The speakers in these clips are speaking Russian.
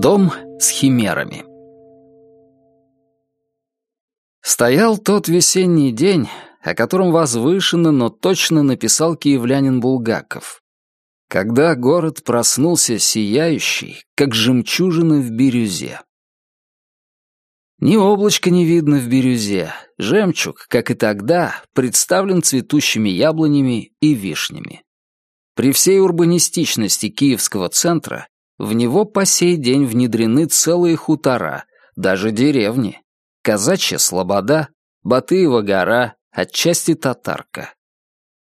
Дом с химерами. Стоял тот весенний день, о котором возвышенно, но точно написал киевлянин Булгаков. Когда город проснулся сияющий, как жемчужины в бирюзе. Ни облачка не видно в бирюзе. Жемчуг, как и тогда, представлен цветущими яблонями и вишнями. При всей урбанистичности киевского центра в него по сей день внедрены целые хутора, даже деревни. Казачья Слобода, Батыева гора, отчасти Татарка.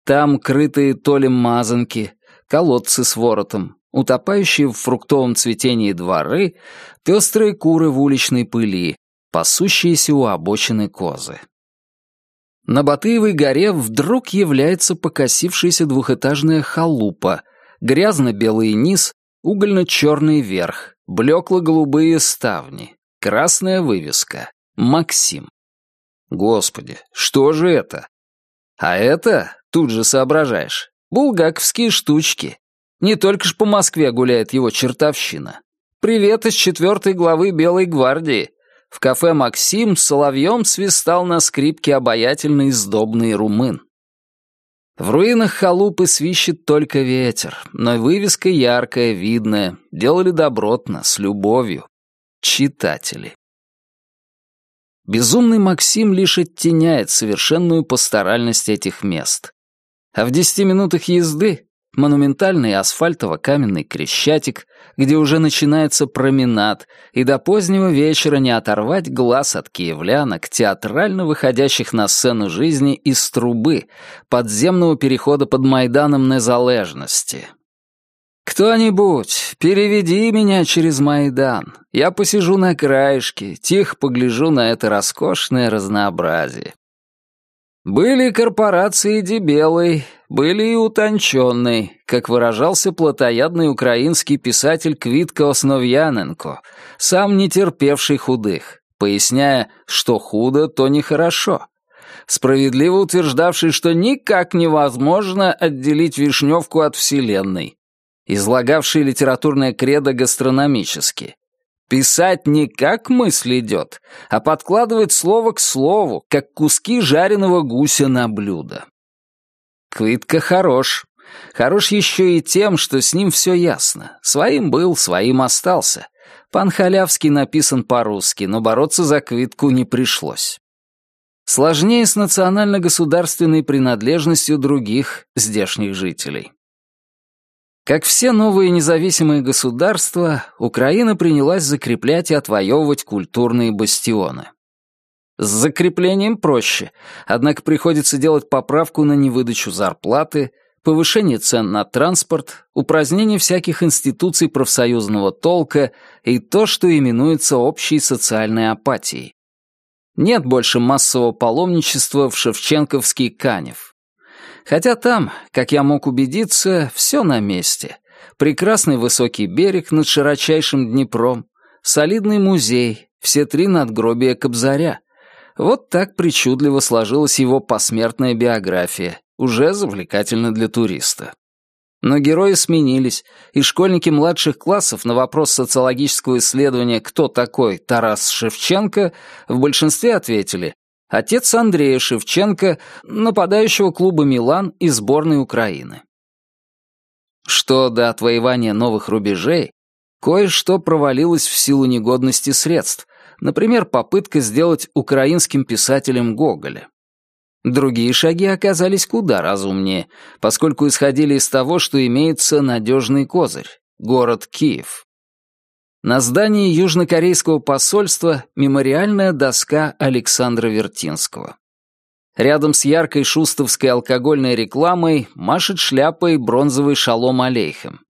Там крытые толем мазанки, колодцы с воротом, утопающие в фруктовом цветении дворы, пестрые куры в уличной пыли, пасущиеся у обочины козы. На Батыевой горе вдруг является покосившаяся двухэтажная халупа, грязно-белый низ, угольно-черный верх, блекло-голубые ставни, красная вывеска «Максим». Господи, что же это? А это, тут же соображаешь, булгаковские штучки. Не только ж по Москве гуляет его чертовщина. Привет из четвертой главы Белой гвардии. В кафе «Максим» соловьем свистал на скрипке обаятельный сдобный румын. В руинах халупы свищет только ветер, но вывеска яркая, видная, делали добротно, с любовью. Читатели. Безумный Максим лишь оттеняет совершенную пасторальность этих мест. А в десяти минутах езды монументальный асфальтово-каменный Крещатик, где уже начинается променад, и до позднего вечера не оторвать глаз от киевлянок, театрально выходящих на сцену жизни из трубы, подземного перехода под Майданом Незалежности. «Кто-нибудь, переведи меня через Майдан. Я посижу на краешке, тихо погляжу на это роскошное разнообразие». Были корпорации дебелой, были и утонченной, как выражался плотоядный украинский писатель Квитко Основьяненко, сам не терпевший худых, поясняя, что худо, то нехорошо. Справедливо утверждавший, что никак невозможно отделить Вишневку от Вселенной, излагавший литературное кредо гастрономически. Писать не как мысль идет, а подкладывать слово к слову, как куски жареного гуся на блюдо. Квитка хорош. Хорош еще и тем, что с ним все ясно. Своим был, своим остался. Пан Халявский написан по-русски, но бороться за Квитку не пришлось. Сложнее с национально-государственной принадлежностью других здешних жителей. Как все новые независимые государства, Украина принялась закреплять и отвоевывать культурные бастионы. С закреплением проще, однако приходится делать поправку на невыдачу зарплаты, повышение цен на транспорт, упразднение всяких институций профсоюзного толка и то, что именуется общей социальной апатией. Нет больше массового паломничества в Шевченковский Канев. Хотя там, как я мог убедиться, все на месте. Прекрасный высокий берег над широчайшим Днепром, солидный музей, все три надгробия Кобзаря. Вот так причудливо сложилась его посмертная биография, уже завлекательно для туриста. Но герои сменились, и школьники младших классов на вопрос социологического исследования «Кто такой Тарас Шевченко?» в большинстве ответили отец Андрея Шевченко, нападающего клуба «Милан» и сборной Украины. Что до отвоевания новых рубежей, кое-что провалилось в силу негодности средств, например, попытка сделать украинским писателем Гоголя. Другие шаги оказались куда разумнее, поскольку исходили из того, что имеется надежный козырь — город Киев. На здании южнокорейского посольства мемориальная доска Александра Вертинского. Рядом с яркой шустовской алкогольной рекламой машет шляпой бронзовый шалом алейхем.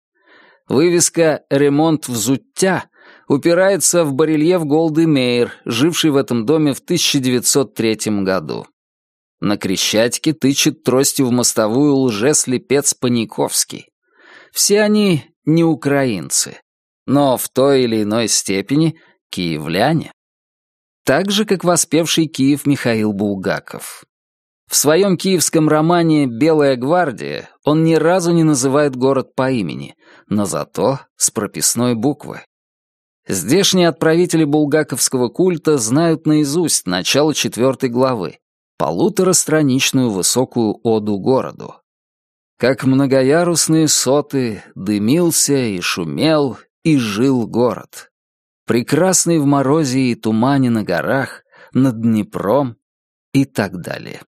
Вывеска «Ремонт в Зуття» упирается в барельеф Голды Мейер, живший в этом доме в 1903 году. На Крещатике тычет тростью в мостовую лжеслепец Паниковский. Все они не украинцы но в той или иной степени киевляне. Так же, как воспевший Киев Михаил Булгаков. В своем киевском романе «Белая гвардия» он ни разу не называет город по имени, но зато с прописной буквы. Здешние отправители булгаковского культа знают наизусть начало четвертой главы, полуторастраничную высокую оду городу. Как многоярусные соты дымился и шумел и жил город. Прекрасный в морозе и тумане на горах, над Днепром и так далее.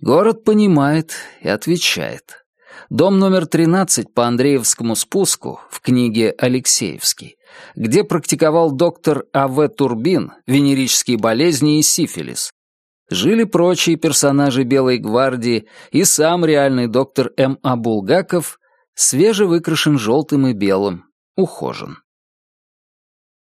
Город понимает и отвечает. Дом номер 13 по Андреевскому спуску в книге «Алексеевский», где практиковал доктор А.В. Турбин венерические болезни и сифилис. Жили прочие персонажи Белой гвардии и сам реальный доктор М.А. Булгаков, свежевыкрашен желтым и белым, ухожен.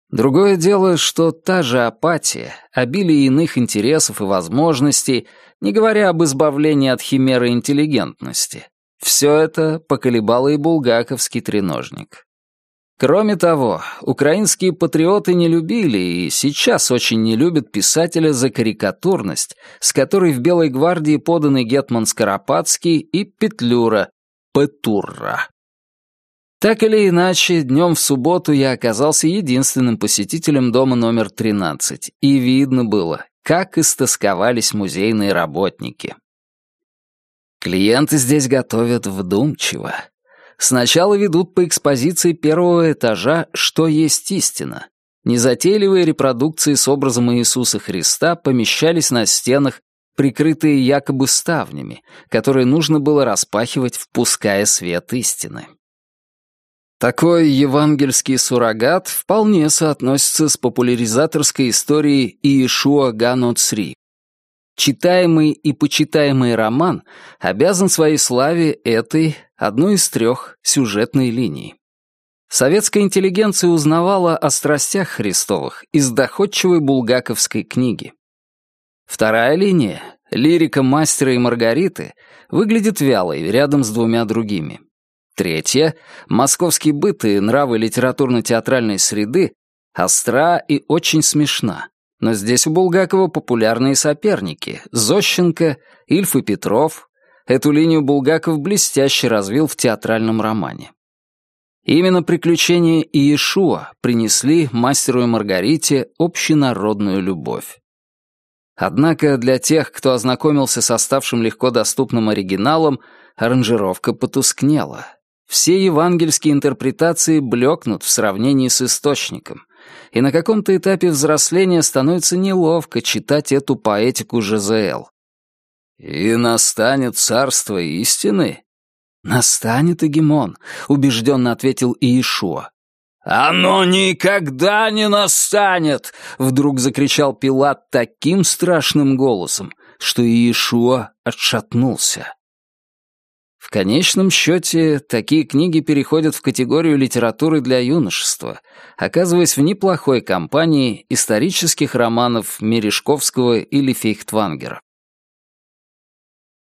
Другое дело, что та же апатия, обилие иных интересов и возможностей, не говоря об избавлении от химеры интеллигентности, все это поколебало и булгаковский треножник. Кроме того, украинские патриоты не любили и сейчас очень не любят писателя за карикатурность, с которой в Белой гвардии поданы Гетман Скоропадский и Петлюра, Петурра. Так или иначе, днем в субботу я оказался единственным посетителем дома номер 13, и видно было, как истосковались музейные работники. Клиенты здесь готовят вдумчиво. Сначала ведут по экспозиции первого этажа «Что есть истина». Незатейливые репродукции с образом Иисуса Христа помещались на стенах, прикрытые якобы ставнями, которые нужно было распахивать, впуская свет истины. Такой евангельский суррогат вполне соотносится с популяризаторской историей Иешуа Гано Цри. Читаемый и почитаемый роман обязан своей славе этой, одной из трех, сюжетной линий. Советская интеллигенция узнавала о страстях Христовых из доходчивой булгаковской книги. Вторая линия, лирика мастера и Маргариты, выглядит вялой рядом с двумя другими. Третье — московский быт и нравы литературно-театральной среды остра и очень смешна. Но здесь у Булгакова популярные соперники — Зощенко, Ильф и Петров. Эту линию Булгаков блестяще развил в театральном романе. Именно приключения Иешуа принесли мастеру и Маргарите общенародную любовь. Однако для тех, кто ознакомился с оставшим легко доступным оригиналом, аранжировка потускнела. Все евангельские интерпретации блекнут в сравнении с источником, и на каком-то этапе взросления становится неловко читать эту поэтику ЖЗЛ. «И настанет царство истины?» «Настанет, Эгемон», — убежденно ответил Иешуа. «Оно никогда не настанет!» — вдруг закричал Пилат таким страшным голосом, что Иешуа отшатнулся. В конечном счете, такие книги переходят в категорию литературы для юношества, оказываясь в неплохой компании исторических романов Мережковского или Фейхтвангера.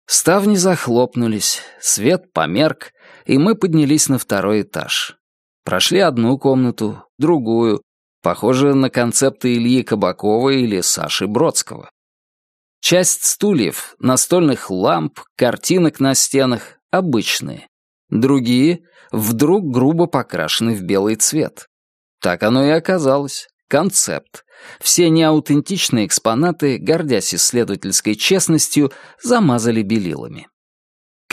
Ставни захлопнулись, свет померк, и мы поднялись на второй этаж. Прошли одну комнату, другую, похожую на концепты Ильи Кабакова или Саши Бродского. Часть стульев, настольных ламп, картинок на стенах обычные. Другие вдруг грубо покрашены в белый цвет. Так оно и оказалось. Концепт. Все неаутентичные экспонаты, гордясь исследовательской честностью, замазали белилами.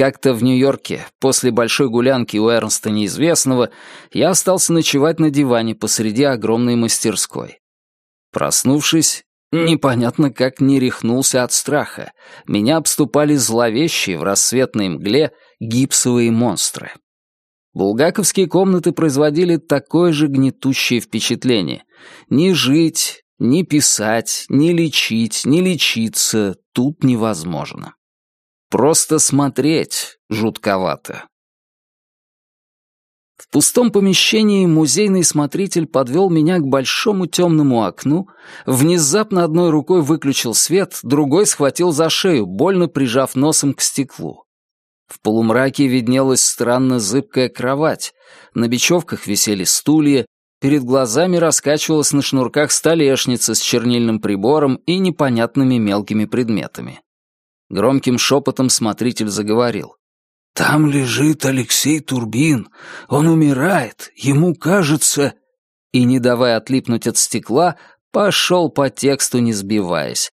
Как-то в Нью-Йорке, после большой гулянки у Эрнста Неизвестного, я остался ночевать на диване посреди огромной мастерской. Проснувшись, непонятно как не рехнулся от страха. Меня обступали зловещие в рассветной мгле гипсовые монстры. Булгаковские комнаты производили такое же гнетущее впечатление. Ни жить, ни писать, ни лечить, ни лечиться тут невозможно. Просто смотреть жутковато. В пустом помещении музейный смотритель подвел меня к большому темному окну, внезапно одной рукой выключил свет, другой схватил за шею, больно прижав носом к стеклу. В полумраке виднелась странно зыбкая кровать, на бечевках висели стулья, перед глазами раскачивалась на шнурках столешница с чернильным прибором и непонятными мелкими предметами. Громким шепотом смотритель заговорил. «Там лежит Алексей Турбин. Он умирает. Ему кажется...» и, не давая отлипнуть от стекла, пошел по тексту, не сбиваясь.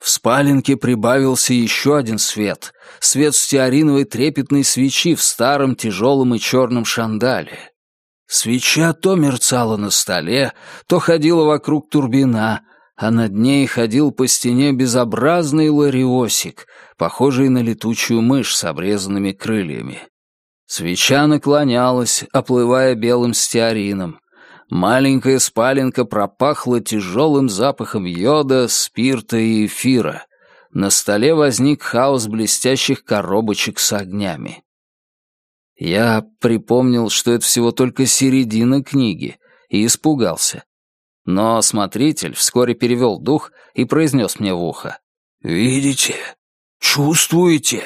В спаленке прибавился еще один свет. Свет стеариновой трепетной свечи в старом тяжелом и черном шандале. Свеча то мерцала на столе, то ходила вокруг турбина, а над ней ходил по стене безобразный лариосик, похожий на летучую мышь с обрезанными крыльями. Свеча наклонялась, оплывая белым стеарином. Маленькая спаленка пропахла тяжелым запахом йода, спирта и эфира. На столе возник хаос блестящих коробочек с огнями. Я припомнил, что это всего только середина книги, и испугался. Но смотритель вскоре перевел дух и произнес мне в ухо. «Видите? Чувствуете?»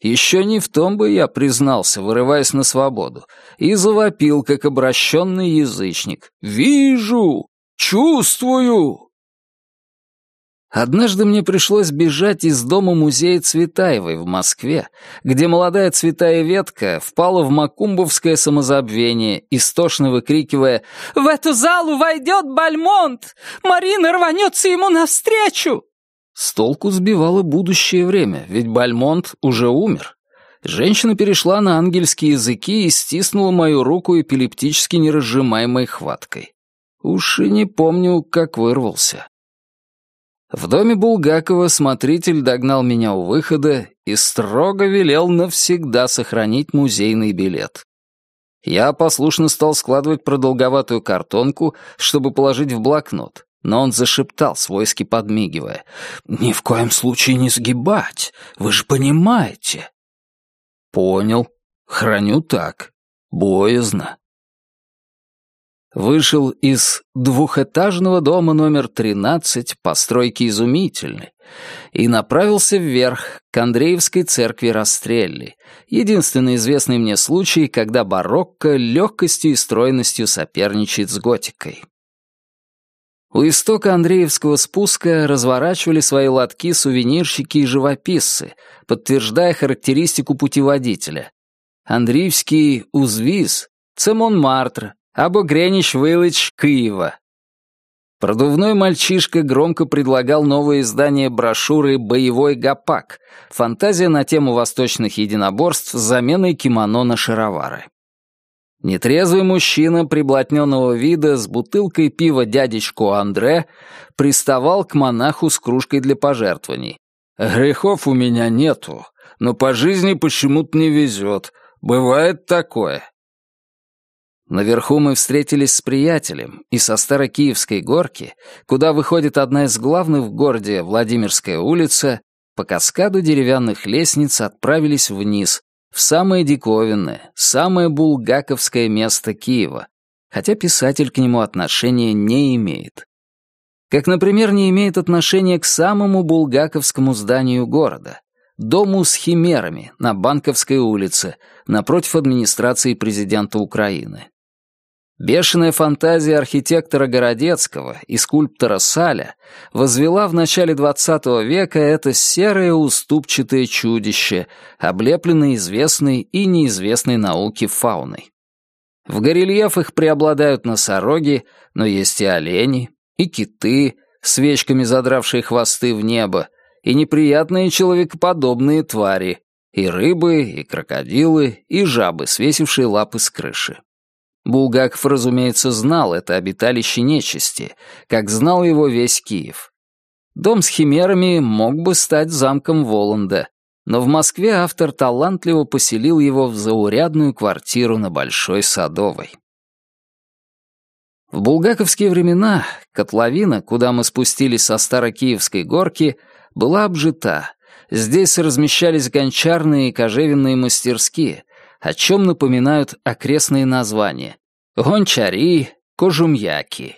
Еще не в том бы я признался, вырываясь на свободу, и завопил, как обращенный язычник. «Вижу! Чувствую!» Однажды мне пришлось бежать из дома музея Цветаевой в Москве, где молодая цветая ветка впала в макумбовское самозабвение, истошно выкрикивая «В эту залу войдет Бальмонт! Марина рванется ему навстречу!» С толку сбивало будущее время, ведь Бальмонт уже умер. Женщина перешла на ангельские языки и стиснула мою руку эпилептически неразжимаемой хваткой. Уж и не помню, как вырвался. В доме Булгакова смотритель догнал меня у выхода и строго велел навсегда сохранить музейный билет. Я послушно стал складывать продолговатую картонку, чтобы положить в блокнот но он зашептал, свойски подмигивая. «Ни в коем случае не сгибать, вы же понимаете». «Понял. Храню так. Боязно». Вышел из двухэтажного дома номер 13, постройки изумительной, и направился вверх, к Андреевской церкви Растрелли, единственный известный мне случай, когда барокко легкостью и стройностью соперничает с готикой. У истока Андреевского спуска разворачивали свои лотки сувенирщики и живописцы, подтверждая характеристику путеводителя. Андреевский узвиз, Цемон Мартр, або Гренич Виллидж Киева. Продувной мальчишка громко предлагал новое издание брошюры «Боевой гопак» — фантазия на тему восточных единоборств с заменой кимоно на шаровары. Нетрезвый мужчина приблотненного вида с бутылкой пива дядечку Андре приставал к монаху с кружкой для пожертвований. «Грехов у меня нету, но по жизни почему-то не везет. Бывает такое». Наверху мы встретились с приятелем, и со Старокиевской горки, куда выходит одна из главных в городе Владимирская улица, по каскаду деревянных лестниц отправились вниз, в самое диковинное, самое булгаковское место Киева, хотя писатель к нему отношения не имеет. Как, например, не имеет отношения к самому булгаковскому зданию города, дому с химерами на Банковской улице, напротив администрации президента Украины. Бешеная фантазия архитектора Городецкого и скульптора Саля возвела в начале XX века это серое уступчатое чудище, облепленное известной и неизвестной науке фауной. В горельефах преобладают носороги, но есть и олени, и киты, свечками задравшие хвосты в небо, и неприятные человекоподобные твари, и рыбы, и крокодилы, и жабы, свесившие лапы с крыши. Булгаков, разумеется, знал это обиталище нечисти, как знал его весь Киев. Дом с химерами мог бы стать замком Воланда, но в Москве автор талантливо поселил его в заурядную квартиру на Большой Садовой. В булгаковские времена котловина, куда мы спустились со Старокиевской горки, была обжита. Здесь размещались гончарные и кожевенные мастерские, о чем напоминают окрестные названия — Гончари, Кожумьяки.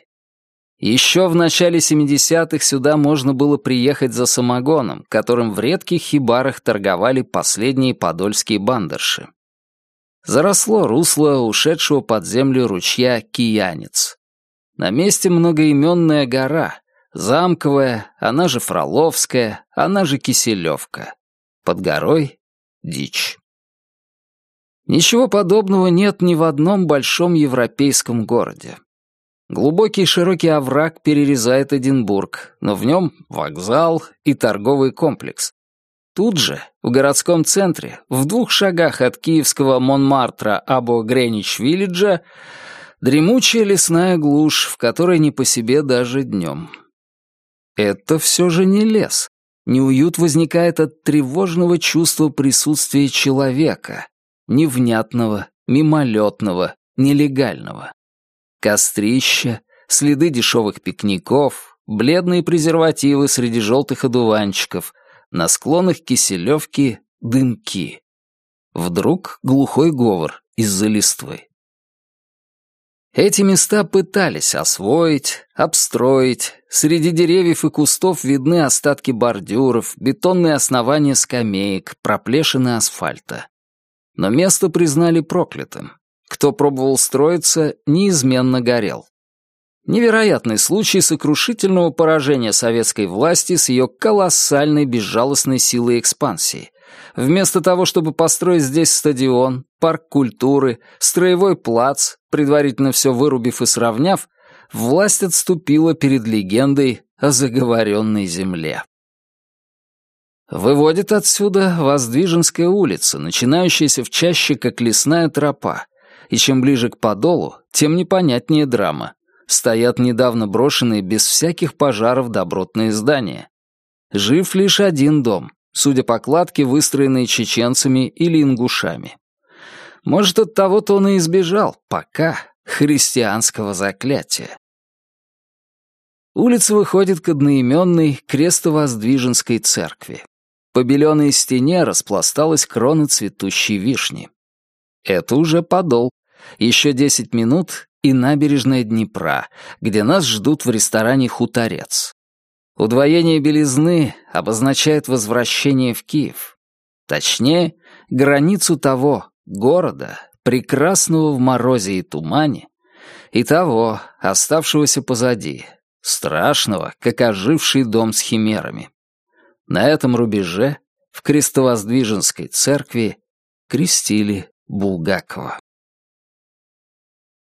Еще в начале 70-х сюда можно было приехать за самогоном, которым в редких хибарах торговали последние подольские бандерши. Заросло русло ушедшего под землю ручья Киянец. На месте многоименная гора, замковая, она же Фроловская, она же Киселевка. Под горой — дичь. Ничего подобного нет ни в одном большом европейском городе. Глубокий широкий овраг перерезает Эдинбург, но в нем вокзал и торговый комплекс. Тут же, в городском центре, в двух шагах от киевского Монмартра або Грeenwich-Виллиджа, дремучая лесная глушь, в которой не по себе даже днем. Это все же не лес. Неуют возникает от тревожного чувства присутствия человека, невнятного, мимолетного, нелегального. Кострища, следы дешевых пикников, бледные презервативы среди желтых одуванчиков, на склонах Киселевки дымки. Вдруг глухой говор из-за листвы. Эти места пытались освоить, обстроить. Среди деревьев и кустов видны остатки бордюров, бетонные основания скамеек, проплешины асфальта. Но место признали проклятым. Кто пробовал строиться, неизменно горел. Невероятный случай сокрушительного поражения советской власти с ее колоссальной безжалостной силой экспансии. Вместо того, чтобы построить здесь стадион, парк культуры, строевой плац, предварительно все вырубив и сравняв, власть отступила перед легендой о заговоренной земле. Выводит отсюда Воздвиженская улица, начинающаяся в чаще, как лесная тропа, и чем ближе к подолу, тем непонятнее драма. Стоят недавно брошенные без всяких пожаров добротные здания. Жив лишь один дом, судя по кладке, выстроенные чеченцами или ингушами. Может, от того-то он и избежал, пока, христианского заклятия. Улица выходит к одноименной крестовоздвиженской церкви. По беленой стене распласталась крона цветущей вишни. Это уже подол. Еще десять минут и набережная Днепра, где нас ждут в ресторане «Хуторец». Удвоение белизны обозначает возвращение в Киев. Точнее, границу того города, прекрасного в морозе и тумане, и того, оставшегося позади, страшного, как оживший дом с химерами. На этом рубеже, в Крестовоздвиженской церкви, крестили Булгакова.